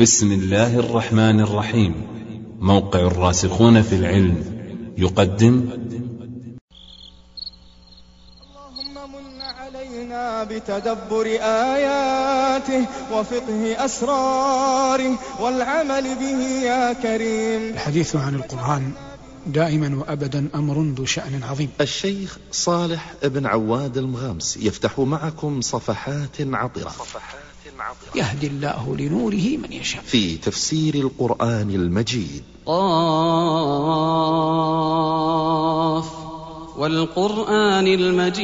بسم الله الرحمن الرحيم. موقع الراسخون في العلم. يقدم. اللهم من علينا بتدبر آياته وفقه أسراره والعمل به يا كريم. الحديث عن القرآن دائما وأبدا أمر ذو شأن عظيم. الشيخ صالح بن عواد المغامس يفتح معكم صفحات عطرة. يهدي الله لنوره من يشاء. في تفسير القرآن المجيد. قاف والقرآن المجيد.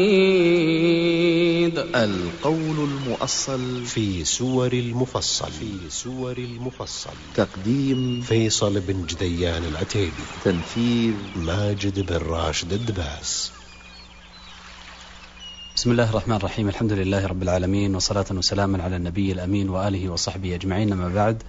القول المؤصل في سور المفصل. في سور المفصل. تقديم فيصل بن جديان العتيبي. تنفيذ ماجد بن راشد الدباس. بسم الله الرحمن الرحيم الحمد لله رب العالمين وصلاة وسلاما على النبي الأمين وآله وصحبه أجمعين أما بعد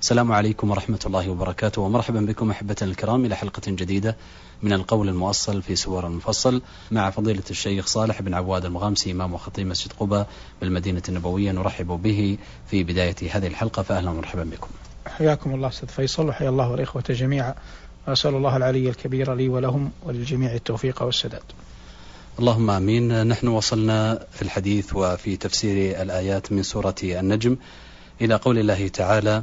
السلام عليكم ورحمة الله وبركاته ومرحبا بكم أحبة الكرام إلى حلقة جديدة من القول المؤصل في سور المفصل مع فضيلة الشيخ صالح بن عواد المغامسي إمام وخطيب مسجد قباء بالمدينة النبوية نرحب به في بداية هذه الحلقة فأهلا ومرحبا بكم حياكم الله أستاذ فيصل وحيا الله الإخوة جميعا وأسأل الله العلي الكبير لي ولهم وللجميع التوفيق والسداد اللهم آمين. نحن وصلنا في الحديث وفي تفسير الآيات من سورة النجم إلى قول الله تعالى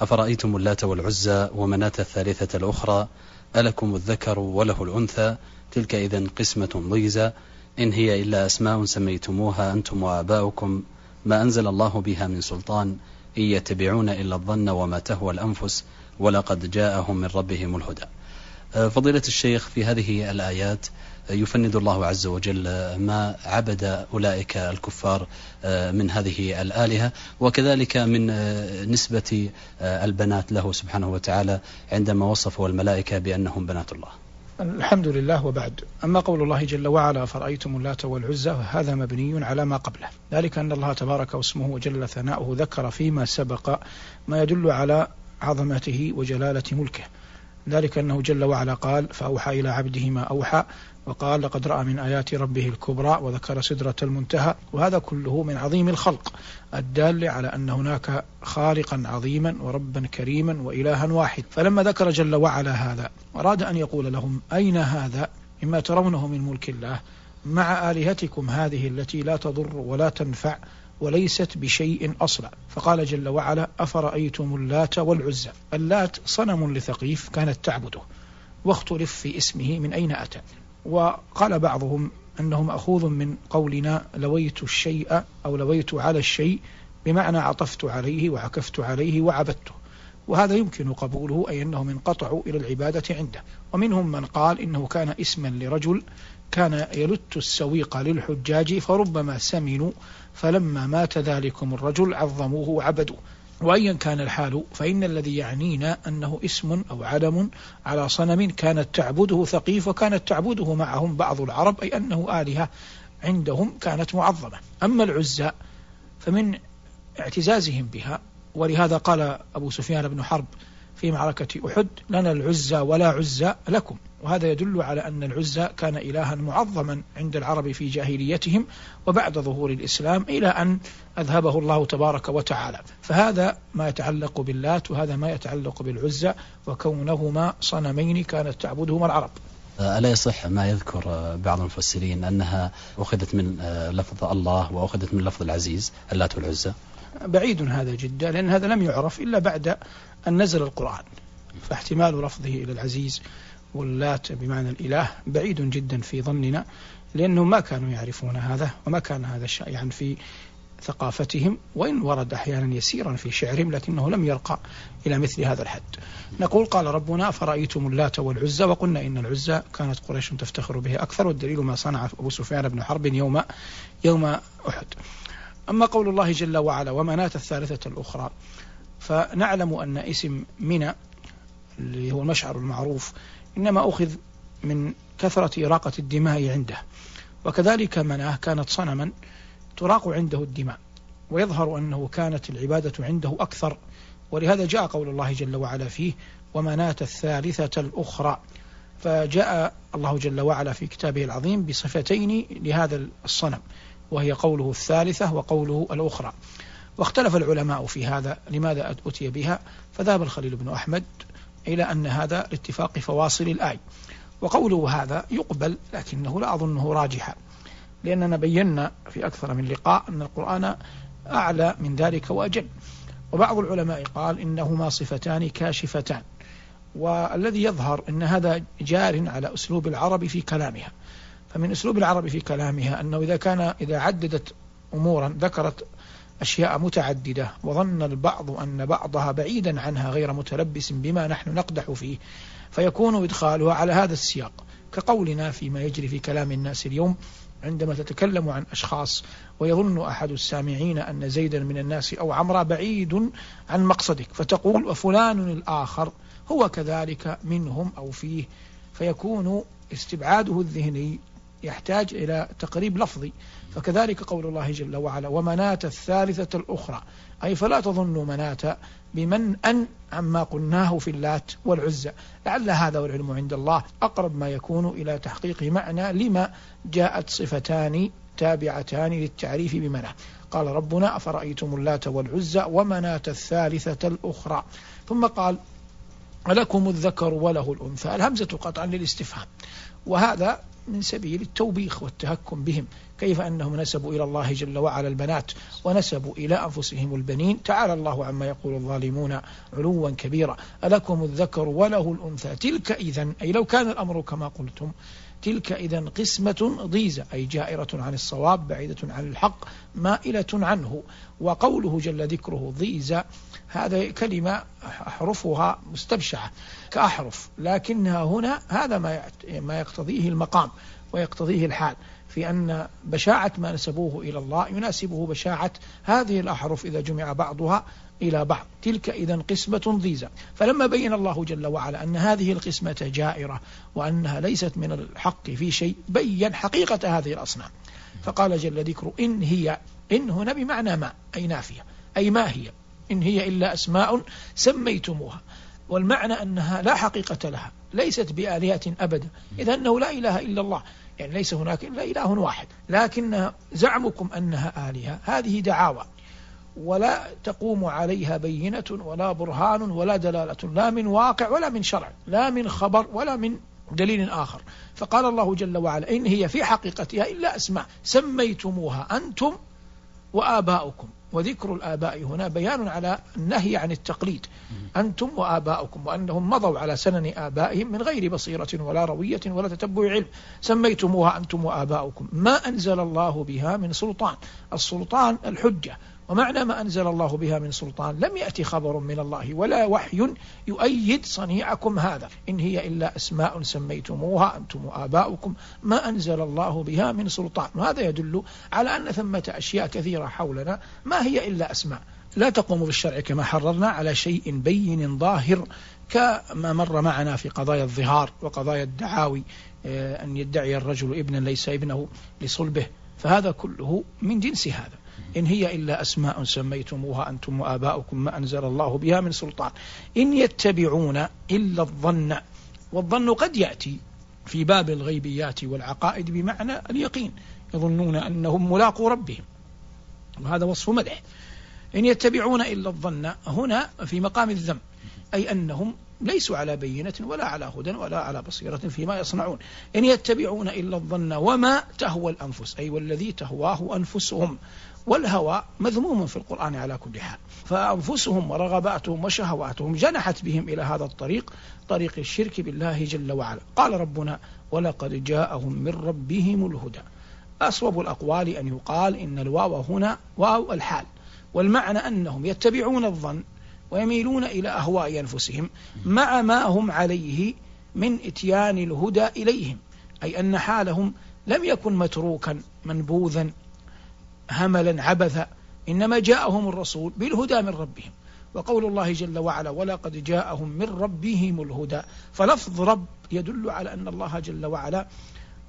أفرأيتم اللات والعزى ومناة الثالثة الأخرى ألكم الذكر وله الأنثى تلك إذا قسمة ضيزى إن هي إلا أسماء سميتموها أنتم وآباؤكم ما أنزل الله بها من سلطان إن يتبعون إلا الظن وما تهوى الأنفس ولقد جاءهم من ربهم الهدى. فضيلة الشيخ في هذه الآيات يفند الله عز وجل ما عبد أولئك الكفار من هذه الآلهة. وكذلك من نسبة البنات له سبحانه وتعالى عندما وصفوا الملائكة بأنهم بنات الله. الحمد لله وبعد. أما قول الله جل وعلا فرأيتم اللات والعزى هذا مبني على ما قبله. ذلك أن الله تبارك واسمه وجل ثناؤه ذكر فيما سبق ما يدل على عظمته وجلالة ملكه. ذلك أنه جل وعلا قال فأوحى إلى عبده ما أوحى وقال لقد رأى من آيات ربه الكبرى وذكر سدرة المنتهى وهذا كله من عظيم الخلق الدال على أن هناك خالقا عظيما وربا كريما وإلها واحد. فلما ذكر جل وعلا هذا أراد أن يقول لهم أين هذا؟ مما ترونه من ملك الله. مع آلهتكم هذه التي لا تضر ولا تنفع وليست بشيء أصلا. فقال جل وعلا أفرأيتم اللات والعزى؟ اللات صنم لثقيف كانت تعبده. واختلف في اسمه من أين أتى؟ وقال بعضهم أنه مأخوذ من قولنا لويت الشيء أو لويت على الشيء بمعنى عطفت عليه وعكفت عليه وعبدته. وهذا يمكن قبوله أي أنهم انقطعوا إلى العبادة عنده. ومنهم من قال إنه كان اسما لرجل كان يلت السويق للحجاج فربما سمنوا فلما مات ذلكم الرجل عظموه وعبدوه. وأيا كان الحال فإن الذي يعنينا أنه اسم أو علم على صنم كانت تعبده ثقيف وكانت تعبده معهم بعض العرب أي أنه آلهة عندهم كانت معظمة. أما العزى فمن اعتزازهم بها ولهذا قال أبو سفيان بن حرب في معركة أحد لنا العزى ولا عزى لكم. وهذا يدل على أن العزى كان إلها معظما عند العرب في جاهليتهم وبعد ظهور الإسلام إلى أن أذهبه الله تبارك وتعالى. فهذا ما يتعلق باللات وهذا ما يتعلق بالعزى وكونهما صنمين كانت تعبدهما العرب. ألا يصح ما يذكر بعض المفسرين أنها أخذت من لفظ الله وأخذت من لفظ العزيز اللات والعزى؟ بعيد هذا جدا لأن هذا لم يعرف إلا بعد أن نزل القرآن. فاحتمال لفظه إلى العزيز واللات بمعنى الإله بعيد جدا في ظننا لأنهم ما كانوا يعرفون هذا وما كان هذا شائعا في ثقافتهم وإن ورد أحيانا يسيرا في شعرهم لكنه لم يرقى إلى مثل هذا الحد. نقول قال ربنا فرأيتم اللات والعزى؟ وقلنا إن العزى كانت قريش تفتخر به أكثر والدليل ما صنع أبو سفيان بن حرب يوم يوم أحد. أما قول الله جل وعلا ومناة الثالثة الأخرى فنعلم أن اسم منى اللي هو المشعر المعروف إنما أخذ من كثرة إراقة الدماء عنده. وكذلك مناه كانت صنما تراق عنده الدماء ويظهر أنه كانت العبادة عنده أكثر. ولهذا جاء قول الله جل وعلا فيه ومناة الثالثة الأخرى. فجاء الله جل وعلا في كتابه العظيم بصفتين لهذا الصنم. وهي قوله الثالثة وقوله الأخرى. واختلف العلماء في هذا لماذا أتي بها؟ فذهب الخليل بن أحمد إلى أن هذا لاتفاق فواصل الآي. وقوله هذا يقبل لكنه لا أظنه راجحا لأننا بينا في أكثر من لقاء أن القرآن أعلى من ذلك وأجل. وبعض العلماء قال إنهما صفتان كاشفتان والذي يظهر أن هذا جار على أسلوب العرب في كلامها. فمن أسلوب العرب في كلامها أنه إذا كان إذا عددت أمورا ذكرت أشياء متعددة وظن البعض أن بعضها بعيدا عنها غير متلبس بما نحن نقدح فيه فيكون إدخالها على هذا السياق. كقولنا فيما يجري في كلام الناس اليوم عندما تتكلم عن أشخاص ويظن أحد السامعين أن زيدا من الناس أو عمرا بعيد عن مقصدك فتقول وفلان الآخر هو كذلك منهم أو فيه فيكون استبعاده الذهني يحتاج إلى تقريب لفظي. فكذلك قول الله جل وعلا ومناة الثالثة الأخرى. أي فلا تظنوا مناة بمن أن عما قلناه في اللات والعزة لعل هذا والعلم عند الله أقرب ما يكون إلى تحقيق معنى لما جاءت صفتان تابعتان للتعريف بمنع قال ربنا أفرأيتم اللات والعزة ومناة الثالثة الأخرى. ثم قال لكم الذكر وله الأنثى. الهمزة قطعا للاستفهام. وهذا من سبيل التوبيخ والتهكم بهم. كيف أنهم نسبوا إلى الله جل وعلا البنات ونسبوا إلى أنفسهم البنين؟ تعالى الله عما يقول الظالمون علوا كبيرا. ألكم الذكر وله الأنثى. تلك إذا أي لو كان الأمر كما قلتم تلك إذا قسمة ضيزة أي جائرة عن الصواب بعيدة عن الحق مائلة عنه. وقوله جل ذكره ضيزة هذا كلمة أحرفها مستبشعة كأحرف لكنها هنا هذا ما ما يقتضيه المقام ويقتضيه الحال. في أن بشاعة ما نسبوه إلى الله يناسبه بشاعة هذه الأحرف إذا جمع بعضها إلى بعض. تلك إذا قسمة ضيزة فلما بين الله جل وعلا أن هذه القسمة جائرة وأنها ليست من الحق في شيء بين حقيقة هذه الأصنام. فقال جل ذكر إن هي إن هنا بمعنى ما؟ أي نافية. أي ما هي؟ إن هي إلا أسماء سميتموها. والمعنى أنها لا حقيقة لها ليست بآلهة أبدا. إذا أنه لا إله إلا الله. يعني ليس هناك إلا إله واحد. لكن زعمكم أنها آلهة. هذه دعاوى. ولا تقوم عليها بينة ولا برهان ولا دلالة. لا من واقع ولا من شرع. لا من خبر ولا من دليل آخر. فقال الله جل وعلا إن هي في حقيقتها إلا أسماء. سميتموها أنتم وآباؤكم. وذكر الآباء هنا بيان على النهي عن التقليد. أنتم وآباؤكم وأنهم مضوا على سنن آبائهم من غير بصيرة ولا روية ولا تتبع علم. سميتموها أنتم وآباؤكم. ما أنزل الله بها من سلطان. السلطان الحجة. ومعنى ما أنزل الله بها من سلطان لم يأتي خبر من الله ولا وحي يؤيد صنيعكم هذا. إن هي إلا أسماء سميتموها أنتم وآباؤكم ما أنزل الله بها من سلطان. وهذا يدل على أن ثمة أشياء كثيرة حولنا. ما هي إلا أسماء. لا تقوم بالشرع كما حررنا على شيء بين ظاهر كما مر معنا في قضايا الظهار وقضايا الدعاوي آه، أن يدعي الرجل ابنا ليس ابنه لصلبه. فهذا كله من جنس هذا. إن هي إلا أسماء سميتموها أنتم وآباؤكم ما أنزل الله بها من سلطان. إن يتبعون إلا الظن والظن قد يأتي في باب الغيبيات والعقائد بمعنى اليقين يظنون أنهم ملاقوا ربهم وهذا وصف مدح. إن يتبعون إلا الظن هنا في مقام الذم أي أنهم ليسوا على بينة ولا على هدى ولا على بصيرة فيما يصنعون. إن يتبعون إلا الظن وما تهوى الأنفس أي والذي تهواه أنفسهم. والهوى مذموم في القرآن على كل حال فأنفسهم ورغباتهم وشهواتهم جنحت بهم إلى هذا الطريق طريق الشرك بالله جل وعلا. قال ربنا ولقد جاءهم من ربهم الهدى. أصوب الأقوال أن يقال إن الواو هنا واو الحال. والمعنى أنهم يتبعون الظن ويميلون إلى أهواء أنفسهم مع ما هم عليه من إتيان الهدى إليهم. أي أن حالهم لم يكن متروكا منبوذا هملا عبثا إنما جاءهم الرسول بالهدى من ربهم وقول الله جل وعلا ولقد جاءهم من ربهم الهدى فلفظ رب يدل على أن الله جل وعلا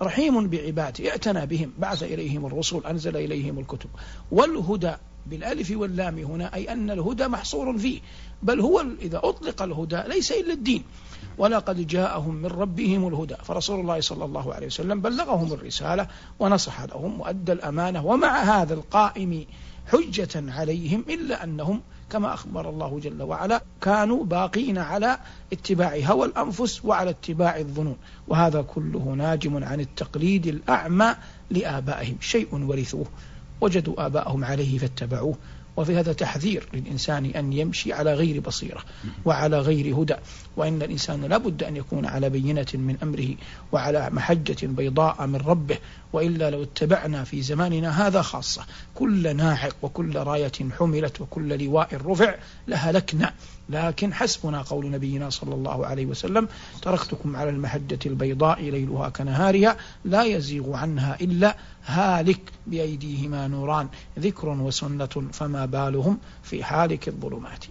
رحيم بعباده اعتنى بهم بعث إليهم الرسل أنزل إليهم الكتب والهدى بالألف واللام هنا أي أن الهدى محصور فيه بل هو إذا أطلق الهدى ليس إلا الدين ولقد جاءهم من ربهم الهدى. فرسول الله صلى الله عليه وسلم بلغهم الرسالة ونصح لهم وأدى الأمانة ومع هذا القائم حجة عليهم إلا أنهم كما أخبر الله جل وعلا كانوا باقين على اتباع هوى الأنفس وعلى اتباع الظنون. وهذا كله ناجم عن التقليد الأعمى لآبائهم. شيء ورثوه وجدوا آباءهم عليه فاتبعوه. وفي هذا تحذير للإنسان أن يمشي على غير بصيرة وعلى غير هدى. وإن الإنسان لا بد أن يكون على بينة من أمره وعلى محجة بيضاء من ربه. وإلا لو اتبعنا في زماننا هذا خاصة. كل ناعق وكل راية حملت وكل لواء رفع لهلكنا. لكن حسبنا قول نبينا صلى الله عليه وسلم تركتكم على المحجة البيضاء ليلها كنهارها لا يزيغ عنها إلا هالك بأيديهما نوران. ذكر وسنة فما بالهم في حالك الظلمات.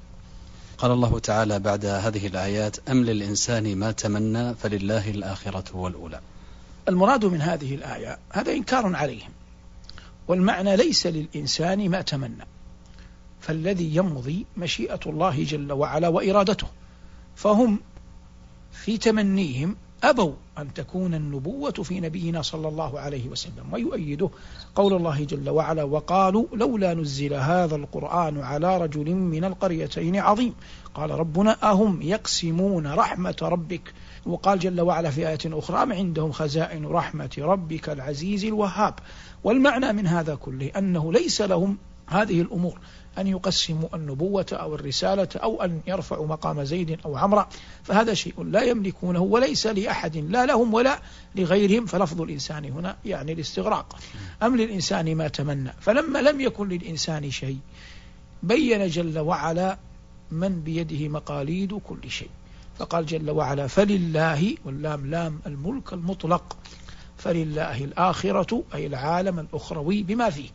قال الله تعالى بعد هذه الآيات أم للإنسان ما تمنى فلله الآخرة والأولى. المراد من هذه الآية هذا إنكار عليهم. والمعنى ليس للإنسان ما تمنى. فالذي يمضي مشيئة الله جل وعلا وإرادته فهم في تمنيهم أبوا أن تكون النبوة في نبينا صلى الله عليه وسلم ويؤيده قول الله جل وعلا وقالوا لولا نزل هذا القرآن على رجل من القريتين عظيم قال ربنا أهم يقسمون رحمة ربك؟ وقال جل وعلا في آية أخرى ما عندهم خزائن رحمة ربك العزيز الوهاب؟ والمعنى من هذا كله أنه ليس لهم هذه الأمور أن يقسموا النبوة أو الرسالة أو أن يرفعوا مقام زيد أو عمرة فهذا شيء لا يملكونه وليس لأحد لا لهم ولا لغيرهم. فلفظ الإنسان هنا يعني الاستغراق. أم للإنسان ما تمنى؟ فلما لم يكن للإنسان شيء بين جل وعلا من بيده مقاليد كل شيء. فقال جل وعلا فلله واللام لام الملك المطلق فلله الآخرة أي العالم الأخروي بما فيه.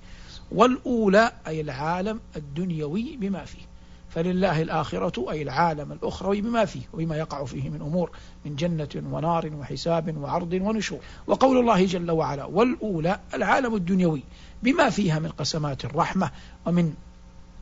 والأولى أي العالم الدنيوي بما فيه. فلله الآخرة أي العالم الأخروي بما فيه وبما يقع فيه من أمور من جنة ونار وحساب وعرض ونشور. وقول الله جل وعلا والأولى العالم الدنيوي بما فيها من قسمات الرحمة ومن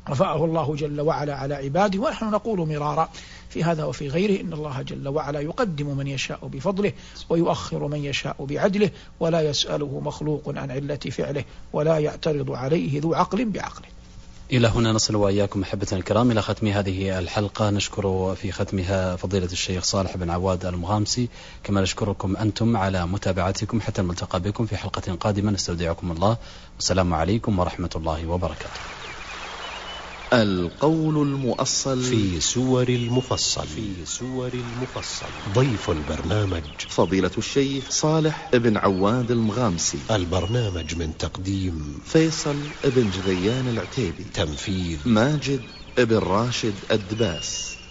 رفعه الله جل وعلا على عباده ونحن نقول مرارا في هذا وفي غيره إن الله جل وعلا يقدم من يشاء بفضله ويؤخر من يشاء بعدله ولا يسأله مخلوق عن علة فعله ولا يعترض عليه ذو عقل بعقله. إلى هنا نصل وإياكم محبتنا الكرام إلى ختم هذه الحلقة. نشكر في ختمها فضيلة الشيخ صالح بن عواد المغامسي. كما نشكركم أنتم على متابعتكم حتى الملتقى بكم في حلقة قادمة. نستودعكم الله. والسلام عليكم ورحمة الله وبركاته. القول المؤصل في سور المفصل. في سور المفصل. ضيف البرنامج. فضيلة الشيخ صالح بن عواد المغامسي. البرنامج من تقديم فيصل بن جذيان العتيبي. تنفيذ ماجد بن راشد الدباس.